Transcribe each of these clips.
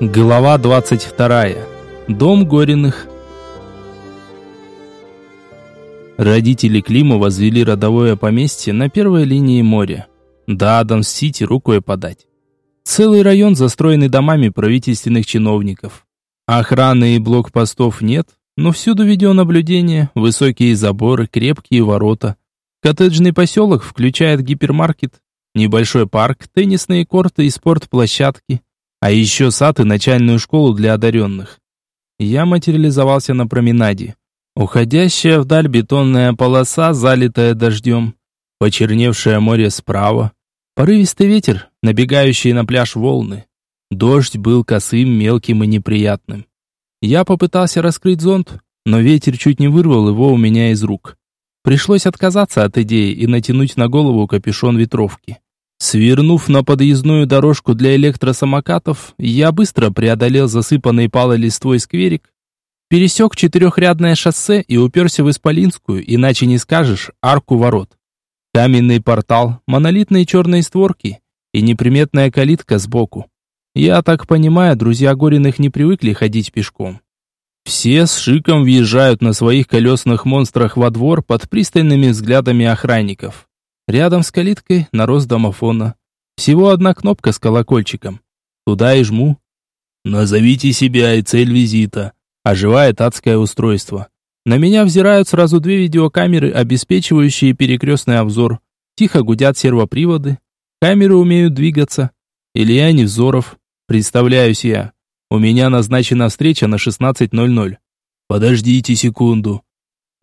Глава 22. Дом Гориных. Родители Клима возвели родовое поместье на первой линии моря. До Адамс-Сити рукой подать. Целый район застроенный домами правительственных чиновников. Охраны и блокпостов нет, но всюду видеонаблюдение, высокие заборы, крепкие ворота. Коттеджный поселок включает гипермаркет, небольшой парк, теннисные корты и спортплощадки – а еще сад и начальную школу для одаренных. Я материализовался на променаде. Уходящая вдаль бетонная полоса, залитая дождем. Почерневшее море справа. Порывистый ветер, набегающий на пляж волны. Дождь был косым, мелким и неприятным. Я попытался раскрыть зонт, но ветер чуть не вырвал его у меня из рук. Пришлось отказаться от идеи и натянуть на голову капюшон ветровки. Свернув на подъездную дорожку для электросамокатов, я быстро преодолел засыпанный палой листвой скверик, пересек четырехрядное шоссе и уперся в Исполинскую, иначе не скажешь, арку ворот. Каменный портал, монолитные черные створки и неприметная калитка сбоку. Я так понимаю, друзья Гориных не привыкли ходить пешком. Все с шиком въезжают на своих колесных монстрах во двор под пристальными взглядами охранников. Рядом с калиткой нарос домофона. Всего одна кнопка с колокольчиком. Туда и жму. «Назовите себя и цель визита», – оживает адское устройство. На меня взирают сразу две видеокамеры, обеспечивающие перекрестный обзор. Тихо гудят сервоприводы. Камеры умеют двигаться. Илья Невзоров. Представляюсь я. У меня назначена встреча на 16.00. Подождите секунду.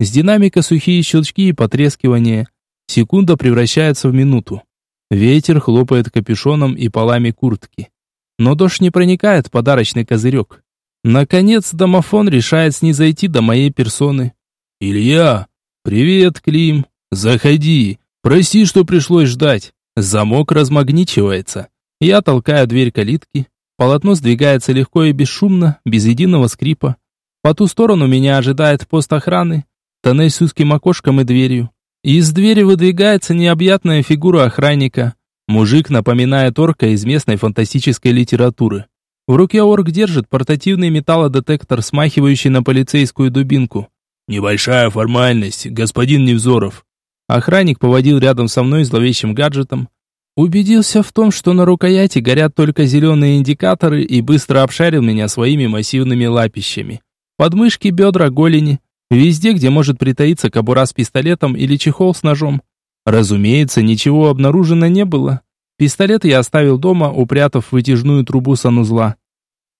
С динамика сухие щелчки и потрескивания. Секунда превращается в минуту. Ветер хлопает капюшоном и полами куртки. Но дождь не проникает в подарочный козырек. Наконец домофон решает снизойти до моей персоны. «Илья! Привет, Клим! Заходи! Прости, что пришлось ждать!» Замок размагничивается. Я толкаю дверь калитки. Полотно сдвигается легко и бесшумно, без единого скрипа. По ту сторону меня ожидает пост охраны, тоннель с узким окошком и дверью. Из двери выдвигается необъятная фигура охранника. Мужик напоминает орка из местной фантастической литературы. В руке орк держит портативный металлодетектор, смахивающий на полицейскую дубинку. «Небольшая формальность, господин Невзоров». Охранник поводил рядом со мной зловещим гаджетом. Убедился в том, что на рукояти горят только зеленые индикаторы и быстро обшарил меня своими массивными лапищами. Подмышки, бедра, голени. Везде, где может притаиться кобура с пистолетом или чехол с ножом. Разумеется, ничего обнаружено не было. Пистолет я оставил дома, упрятав вытяжную трубу санузла.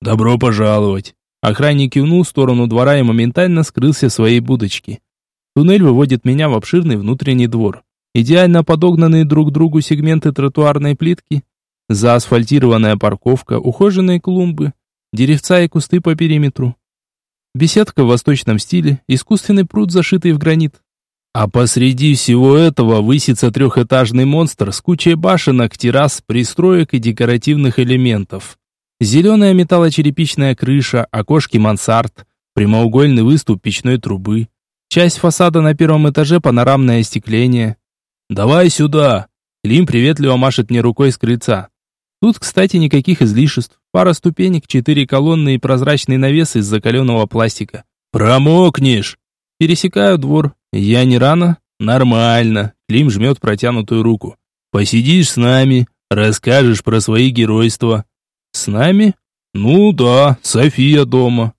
«Добро пожаловать!» Охранник кивнул в сторону двора и моментально скрылся в своей будочке. Туннель выводит меня в обширный внутренний двор. Идеально подогнанные друг к другу сегменты тротуарной плитки, заасфальтированная парковка, ухоженные клумбы, деревца и кусты по периметру. Беседка в восточном стиле, искусственный пруд, зашитый в гранит. А посреди всего этого высится трехэтажный монстр с кучей башенок, террас, пристроек и декоративных элементов. Зеленая металлочерепичная крыша, окошки мансард, прямоугольный выступ печной трубы. Часть фасада на первом этаже панорамное остекление. «Давай сюда!» Клим приветливо машет мне рукой с крыльца. Тут, кстати, никаких излишеств. Пара ступенек, четыре колонны и прозрачный навес из закаленного пластика. «Промокнешь!» Пересекаю двор. Я не рано? Нормально. Клим жмет протянутую руку. «Посидишь с нами, расскажешь про свои геройства». «С нами?» «Ну да, София дома».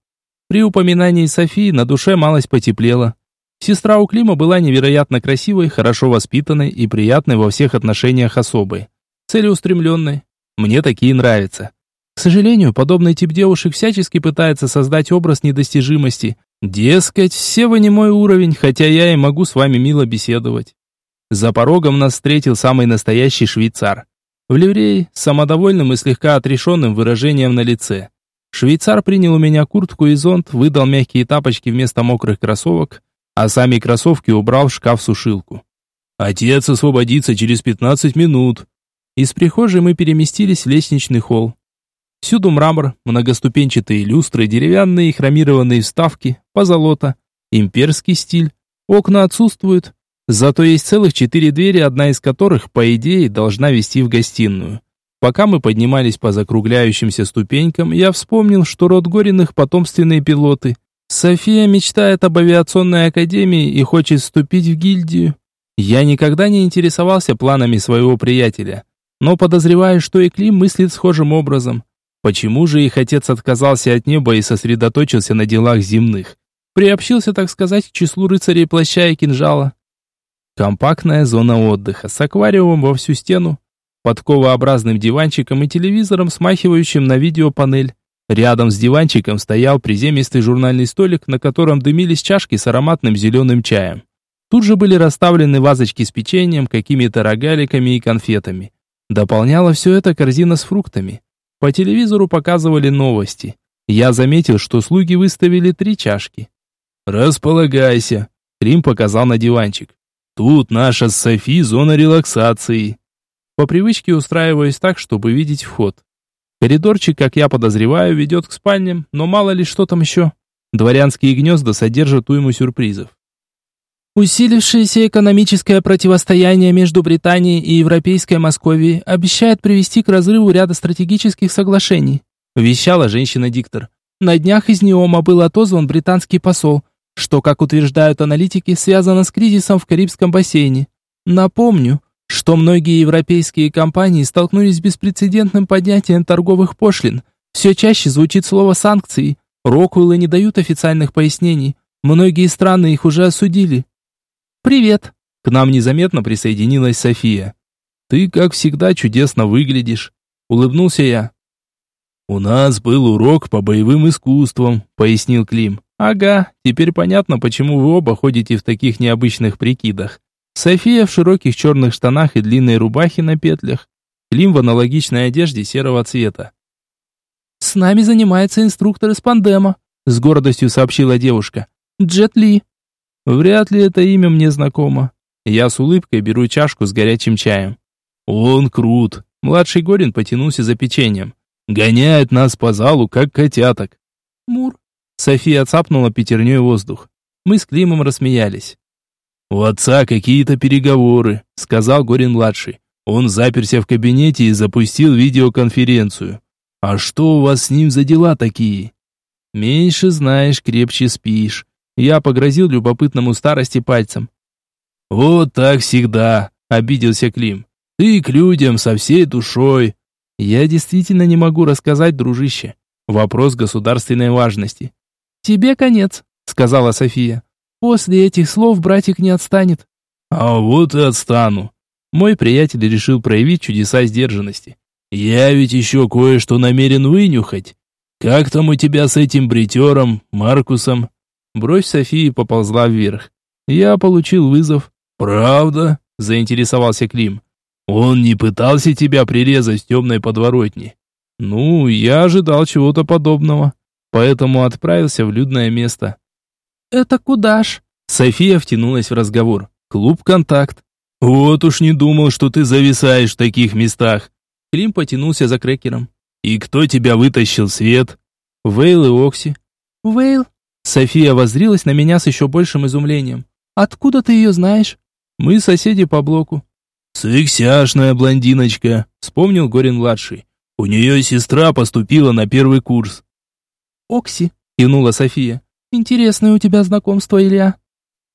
При упоминании Софии на душе малость потеплела. Сестра у Клима была невероятно красивой, хорошо воспитанной и приятной во всех отношениях особой. Целеустремленной, мне такие нравятся. К сожалению, подобный тип девушек всячески пытается создать образ недостижимости. Дескать, все вы не мой уровень, хотя я и могу с вами мило беседовать. За порогом нас встретил самый настоящий швейцар. В ливрее, самодовольным и слегка отрешенным выражением на лице. Швейцар принял у меня куртку и зонт, выдал мягкие тапочки вместо мокрых кроссовок, а сами кроссовки убрал в шкаф-сушилку. «Отец освободится через пятнадцать минут», из прихожей мы переместились в лестничный холл. Всюду мрамор, многоступенчатые люстры, деревянные хромированные вставки, позолота, имперский стиль. Окна отсутствуют, зато есть целых четыре двери, одна из которых, по идее, должна вести в гостиную. Пока мы поднимались по закругляющимся ступенькам, я вспомнил, что род Гориных потомственные пилоты. София мечтает об авиационной академии и хочет вступить в гильдию. Я никогда не интересовался планами своего приятеля, но подозреваю, что и Клим мыслит схожим образом. Почему же их отец отказался от неба и сосредоточился на делах земных? Приобщился, так сказать, к числу рыцарей плаща и кинжала. Компактная зона отдыха с аквариумом во всю стену, подковообразным диванчиком и телевизором, смахивающим на видеопанель. Рядом с диванчиком стоял приземистый журнальный столик, на котором дымились чашки с ароматным зеленым чаем. Тут же были расставлены вазочки с печеньем, какими-то рогаликами и конфетами. Дополняла все это корзина с фруктами. По телевизору показывали новости. Я заметил, что слуги выставили три чашки. «Располагайся», — Рим показал на диванчик. «Тут наша с Софи зона релаксации». По привычке устраиваюсь так, чтобы видеть вход. Коридорчик, как я подозреваю, ведет к спальням, но мало ли что там еще. Дворянские гнезда содержат уйму сюрпризов. Усилившееся экономическое противостояние между Британией и Европейской Московией обещает привести к разрыву ряда стратегических соглашений, вещала женщина-диктор. На днях из Неома был отозван британский посол, что, как утверждают аналитики, связано с кризисом в Карибском бассейне. Напомню, что многие европейские компании столкнулись с беспрецедентным поднятием торговых пошлин. Все чаще звучит слово «санкции». Роквеллы не дают официальных пояснений. Многие страны их уже осудили. «Привет!» К нам незаметно присоединилась София. «Ты, как всегда, чудесно выглядишь», — улыбнулся я. «У нас был урок по боевым искусствам», — пояснил Клим. «Ага, теперь понятно, почему вы оба ходите в таких необычных прикидах. София в широких черных штанах и длинной рубахе на петлях. Клим в аналогичной одежде серого цвета. «С нами занимается инструктор из Пандема», — с гордостью сообщила девушка. «Джет Ли». Вряд ли это имя мне знакомо. Я с улыбкой беру чашку с горячим чаем. «Он крут!» Младший Горин потянулся за печеньем. «Гоняет нас по залу, как котяток!» «Мур!» София цапнула пятерней воздух. Мы с Климом рассмеялись. «У отца какие-то переговоры», — сказал Горин-младший. «Он заперся в кабинете и запустил видеоконференцию. А что у вас с ним за дела такие?» «Меньше знаешь, крепче спишь». Я погрозил любопытному старости пальцем. «Вот так всегда», — обиделся Клим. «Ты к людям со всей душой». «Я действительно не могу рассказать, дружище. Вопрос государственной важности». «Тебе конец», — сказала София. После этих слов братик не отстанет. А вот и отстану. Мой приятель решил проявить чудеса сдержанности. Я ведь еще кое-что намерен вынюхать. Как там у тебя с этим бритером, Маркусом? Бровь Софии поползла вверх. Я получил вызов. Правда? Заинтересовался Клим. Он не пытался тебя прирезать в темной подворотне. Ну, я ожидал чего-то подобного, поэтому отправился в людное место. «Это куда ж?» София втянулась в разговор. «Клуб «Контакт». «Вот уж не думал, что ты зависаешь в таких местах». Клим потянулся за крекером. «И кто тебя вытащил, Свет?» «Вейл и Окси». «Вейл?» София воззрилась на меня с еще большим изумлением. «Откуда ты ее знаешь?» «Мы соседи по блоку». «Сексяшная блондиночка», — вспомнил Горин-младший. «У нее сестра поступила на первый курс». «Окси», — кивнула София. Интересное у тебя знакомство, Илья.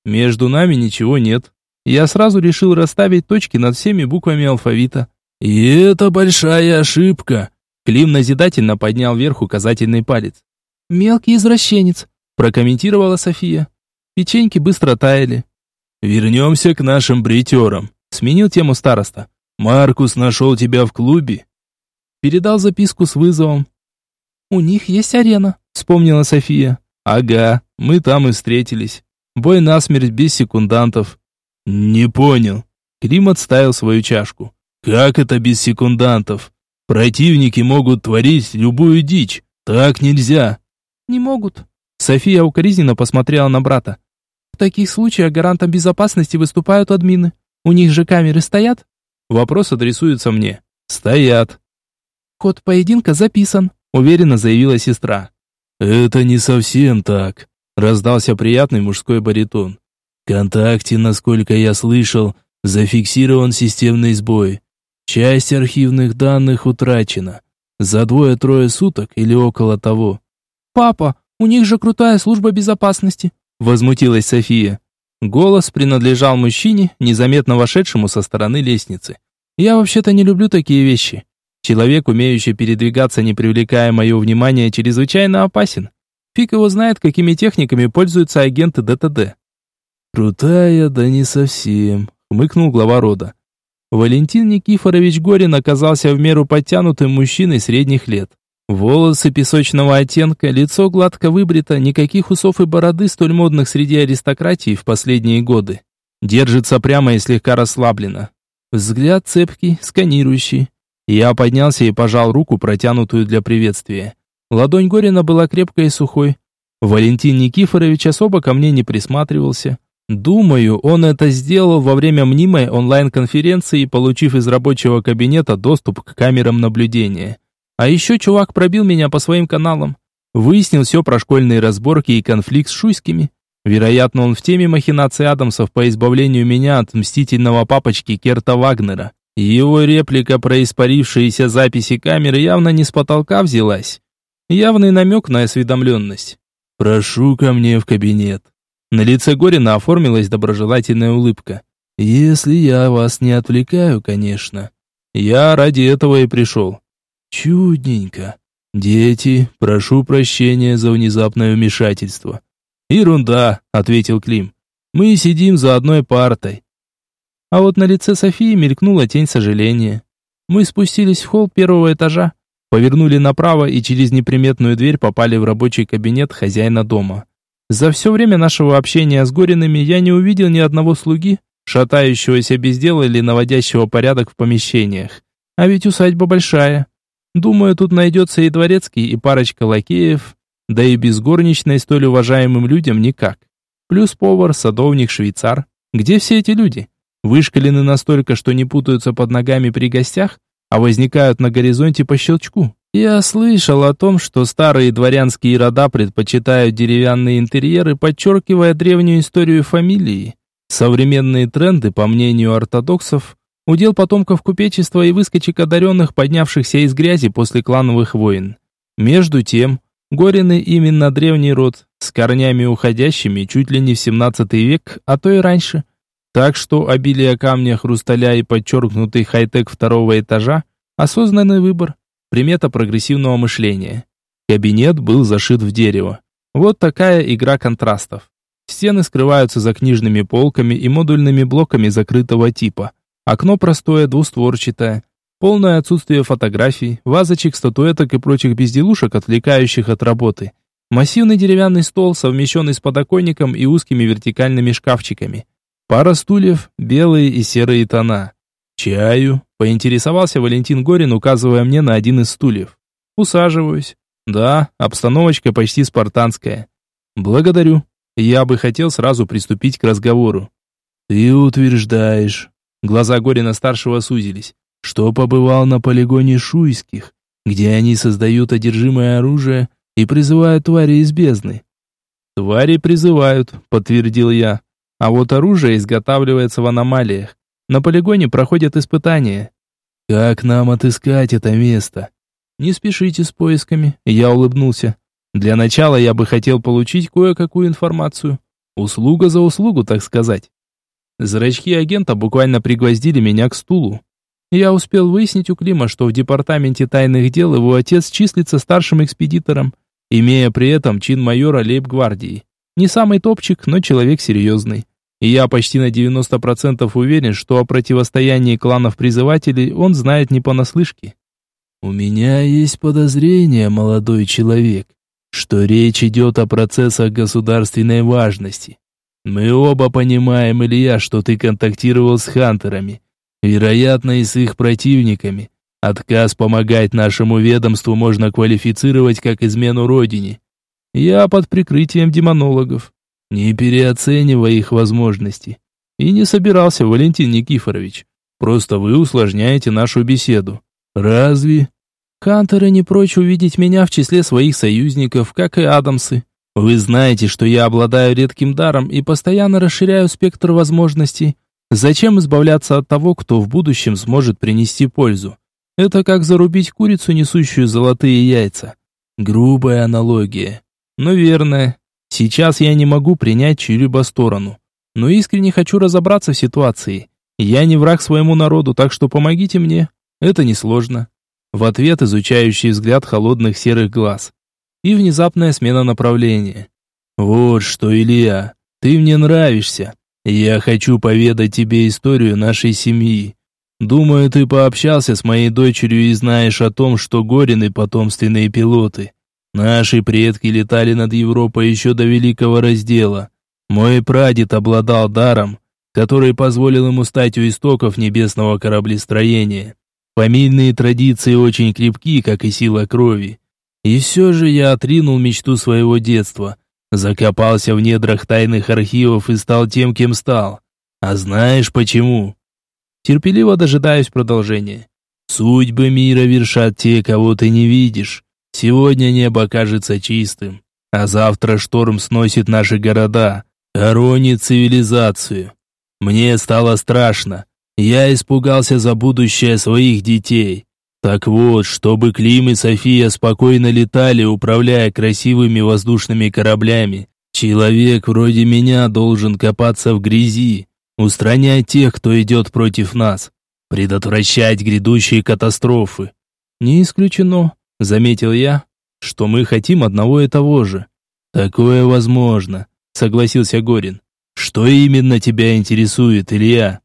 Между нами ничего нет. Я сразу решил расставить точки над всеми буквами алфавита. И это большая ошибка. Клим назидательно поднял вверх указательный палец. Мелкий извращенец, прокомментировала София. Печеньки быстро таяли. Вернемся к нашим бритерам. Сменил тему староста. Маркус нашел тебя в клубе. Передал записку с вызовом. У них есть арена, вспомнила София. Ага, мы там и встретились. Бой насмерть без секундантов. Не понял. Клим отставил свою чашку. Как это без секундантов? Противники могут творить любую дичь. Так нельзя. Не могут. София укоризненно посмотрела на брата. В таких случаях гарантом безопасности выступают админы. У них же камеры стоят? Вопрос адресуется мне. Стоят. Код поединка записан, уверенно заявила сестра. «Это не совсем так», — раздался приятный мужской баритон. «В контакте, насколько я слышал, зафиксирован системный сбой. Часть архивных данных утрачена. За двое-трое суток или около того. «Папа, у них же крутая служба безопасности», — возмутилась София. Голос принадлежал мужчине, незаметно вошедшему со стороны лестницы. «Я вообще-то не люблю такие вещи. Человек, умеющий передвигаться, не привлекая мое внимание, чрезвычайно опасен. Фиг его знает, какими техниками пользуются агенты ДТД». «Крутая, да не совсем», — хмыкнул глава рода. Валентин Никифорович Горин оказался в меру подтянутым мужчиной средних лет. Волосы песочного оттенка, лицо гладко выбрито, никаких усов и бороды, столь модных среди аристократии в последние годы. Держится прямо и слегка расслабленно. Взгляд цепкий, сканирующий. Я поднялся и пожал руку, протянутую для приветствия. Ладонь Горина была крепкой и сухой. Валентин Никифорович особо ко мне не присматривался. Думаю, он это сделал во время мнимой онлайн-конференции, получив из рабочего кабинета доступ к камерам наблюдения. А еще чувак пробил меня по своим каналам. Выяснил все про школьные разборки и конфликт с шуйскими. Вероятно, он в теме махинаций Адамсов по избавлению меня от мстительного папочки Керта Вагнера. Его реплика про испарившиеся записи камеры явно не с потолка взялась. Явный намек на осведомленность. «Прошу ко мне в кабинет». На лице Горина оформилась доброжелательная улыбка. «Если я вас не отвлекаю, конечно. Я ради этого и пришел. Чудненько. Дети, прошу прощения за внезапное вмешательство. Ерунда, ответил Клим. Мы сидим за одной партой. А вот на лице Софии мелькнула тень сожаления. Мы спустились в холл первого этажа, повернули направо и через неприметную дверь попали в рабочий кабинет хозяина дома. За все время нашего общения с Гориными я не увидел ни одного слуги, шатающегося без дела или наводящего порядок в помещениях. А ведь усадьба большая. Думаю, тут найдется и дворецкий, и парочка лакеев, да и без горничной столь уважаемым людям никак. Плюс повар, садовник, швейцар. Где все эти люди? Вышкалены настолько, что не путаются под ногами при гостях, а возникают на горизонте по щелчку. Я слышал о том, что старые дворянские рода предпочитают деревянные интерьеры, подчеркивая древнюю историю фамилии. Современные тренды, по мнению ортодоксов, Удел потомков купечества и выскочек одаренных, поднявшихся из грязи после клановых войн. Между тем, Горины именно древний род, с корнями уходящими чуть ли не в 17 век, а то и раньше. Так что обилие камня, хрусталя и подчеркнутый хай-тек второго этажа – осознанный выбор, примета прогрессивного мышления. Кабинет был зашит в дерево. Вот такая игра контрастов. Стены скрываются за книжными полками и модульными блоками закрытого типа – Окно простое, двустворчатое. Полное отсутствие фотографий, вазочек, статуэток и прочих безделушек, отвлекающих от работы. Массивный деревянный стол, совмещенный с подоконником и узкими вертикальными шкафчиками. Пара стульев, белые и серые тона. «Чаю?» – поинтересовался Валентин Горин, указывая мне на один из стульев. «Усаживаюсь. Да, обстановочка почти спартанская. Благодарю. Я бы хотел сразу приступить к разговору». «Ты утверждаешь, Глаза Горина-старшего сузились. Что побывал на полигоне Шуйских, где они создают одержимое оружие и призывают твари из бездны. «Твари призывают», — подтвердил я. «А вот оружие изготавливается в аномалиях. На полигоне проходят испытания». «Как нам отыскать это место?» «Не спешите с поисками», — я улыбнулся. «Для начала я бы хотел получить кое-какую информацию. Услуга за услугу, так сказать». Зрачки агента буквально пригвоздили меня к стулу. Я успел выяснить у Клима, что в департаменте тайных дел его отец числится старшим экспедитором, имея при этом чин майора лейб-гвардии. Не самый топчик, но человек серьезный. И я почти на 90% уверен, что о противостоянии кланов-призывателей он знает не понаслышке. «У меня есть подозрение, молодой человек, что речь идет о процессах государственной важности. Мы оба понимаем, Илья, что ты контактировал с хантерами, вероятно, и с их противниками. Отказ помогать нашему ведомству можно квалифицировать как измену родине. Я под прикрытием демонологов, не переоценивая их возможности. И не собирался, Валентин Никифорович. Просто вы усложняете нашу беседу. Разве? Хантеры не прочь увидеть меня в числе своих союзников, как и Адамсы. Вы знаете, что я обладаю редким даром и постоянно расширяю спектр возможностей. Зачем избавляться от того, кто в будущем сможет принести пользу? Это как зарубить курицу, несущую золотые яйца. Грубая аналогия. Но верная. Сейчас я не могу принять чью-либо сторону. Но искренне хочу разобраться в ситуации. Я не враг своему народу, так что помогите мне. Это несложно. В ответ изучающий взгляд холодных серых глаз. И внезапная смена направления. Вот что, Илья, ты мне нравишься. Я хочу поведать тебе историю нашей семьи. Думаю, ты пообщался с моей дочерью и знаешь о том, что Горины потомственные пилоты. Наши предки летали над Европой еще до Великого Раздела. Мой прадед обладал даром, который позволил ему стать у истоков небесного кораблестроения. Фамильные традиции очень крепки, как и сила крови. И все же я отринул мечту своего детства, закопался в недрах тайных архивов и стал тем, кем стал. А знаешь почему? Терпеливо дожидаюсь продолжения. Судьбы мира вершат те, кого ты не видишь. Сегодня небо кажется чистым, а завтра шторм сносит наши города, хоронит цивилизацию. Мне стало страшно. Я испугался за будущее своих детей. Так вот, чтобы Клим и София спокойно летали, управляя красивыми воздушными кораблями, человек вроде меня должен копаться в грязи, устранять тех, кто идет против нас, предотвращать грядущие катастрофы. Не исключено, заметил я, что мы хотим одного и того же. Такое возможно, согласился Горин. Что именно тебя интересует, Илья?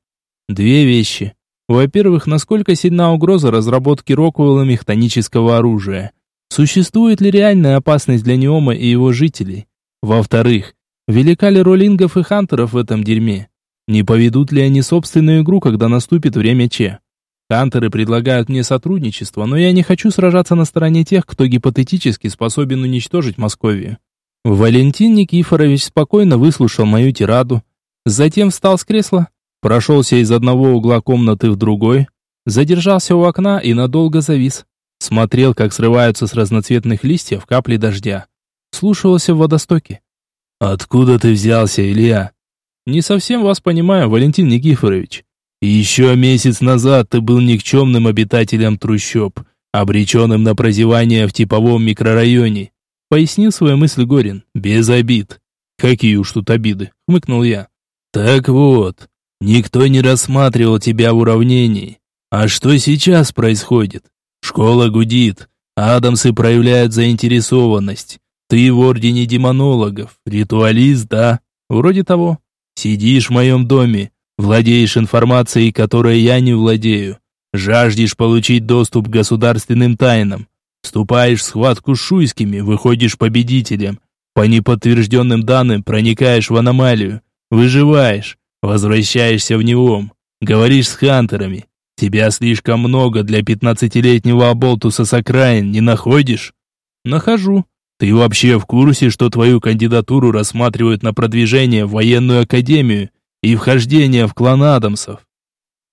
Две вещи. Во-первых, насколько сильна угроза разработки Роквелла хтонического оружия? Существует ли реальная опасность для Неома и его жителей? Во-вторых, велика ли роль ингов и хантеров в этом дерьме? Не поведут ли они собственную игру, когда наступит время Че? Хантеры предлагают мне сотрудничество, но я не хочу сражаться на стороне тех, кто гипотетически способен уничтожить Московию. Валентин Никифорович спокойно выслушал мою тираду, затем встал с кресла, прошелся из одного угла комнаты в другой, задержался у окна и надолго завис. Смотрел, как срываются с разноцветных листьев капли дождя. Слушался в водостоке. «Откуда ты взялся, Илья?» «Не совсем вас понимаю, Валентин Никифорович. Еще месяц назад ты был никчемным обитателем трущоб, обреченным на прозевание в типовом микрорайоне. Пояснил свою мысль Горин. Без обид. Какие уж тут обиды, хмыкнул я. Так вот, никто не рассматривал тебя в уравнении. А что сейчас происходит? Школа гудит. Адамсы проявляют заинтересованность. Ты в ордене демонологов. Ритуалист, да? Вроде того. Сидишь в моем доме. Владеешь информацией, которой я не владею. Жаждешь получить доступ к государственным тайнам. Вступаешь в схватку с шуйскими, выходишь победителем. По неподтвержденным данным проникаешь в аномалию. Выживаешь. Возвращаешься в Неом. Говоришь с хантерами. Тебя слишком много для пятнадцатилетнего оболтуса с окраин, не находишь? Нахожу. Ты вообще в курсе, что твою кандидатуру рассматривают на продвижение в военную академию и вхождение в клан Адамсов?